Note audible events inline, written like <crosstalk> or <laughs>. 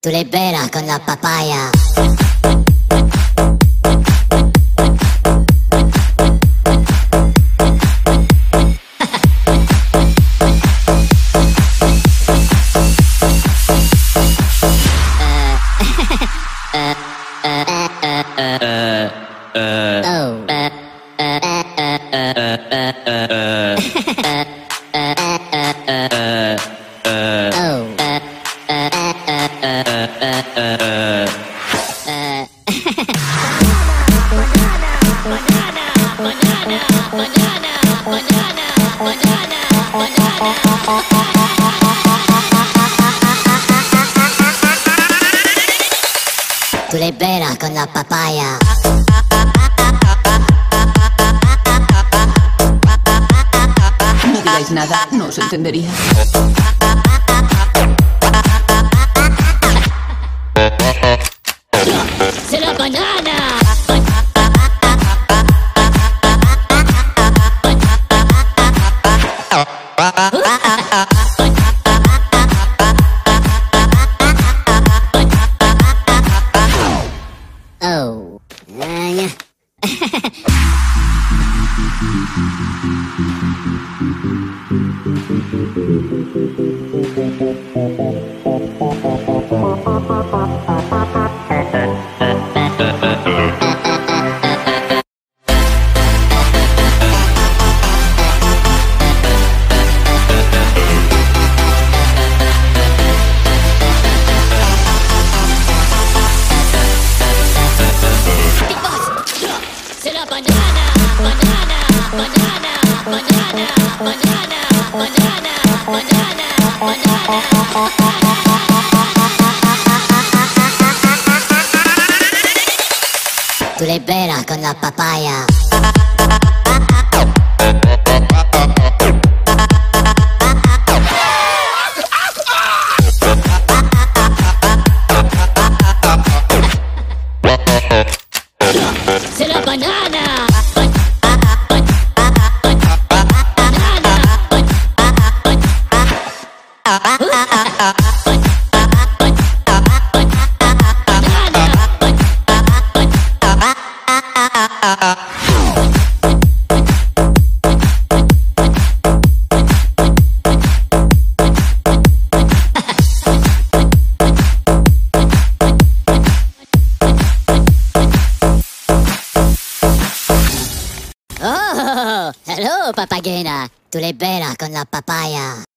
Tú le veras con la papaya. Tú con la papaya. No digáis nada, no os entendería. Oh. <laughs> Uh, yeah. <laughs> Tú le veras con la papaya. ¡Se! Oh, hello, papagena. Tú le veras con la papaya.